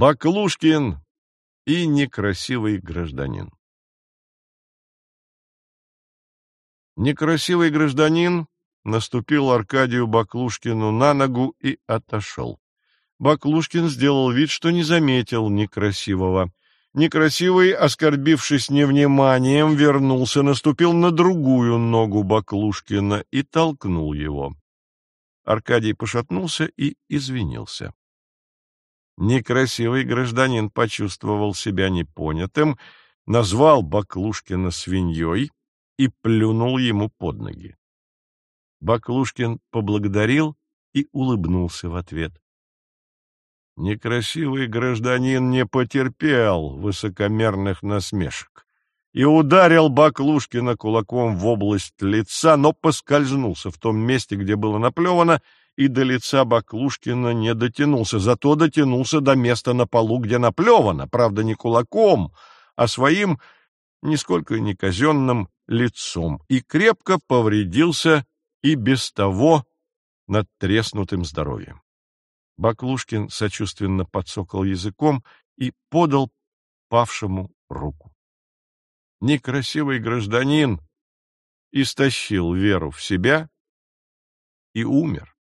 Баклушкин и некрасивый гражданин. Некрасивый гражданин наступил Аркадию Баклушкину на ногу и отошел. Баклушкин сделал вид, что не заметил некрасивого. Некрасивый, оскорбившись невниманием, вернулся, наступил на другую ногу Баклушкина и толкнул его. Аркадий пошатнулся и извинился. Некрасивый гражданин почувствовал себя непонятым, назвал Баклушкина свиньей и плюнул ему под ноги. Баклушкин поблагодарил и улыбнулся в ответ. Некрасивый гражданин не потерпел высокомерных насмешек и ударил Баклушкина кулаком в область лица, но поскользнулся в том месте, где было наплевано, и до лица Баклушкина не дотянулся, зато дотянулся до места на полу, где наплевано, правда, не кулаком, а своим нисколько не казенным лицом и крепко повредился и без того над треснутым здоровьем. Баклушкин сочувственно подсокал языком и подал павшему руку. Некрасивый гражданин истощил веру в себя и умер.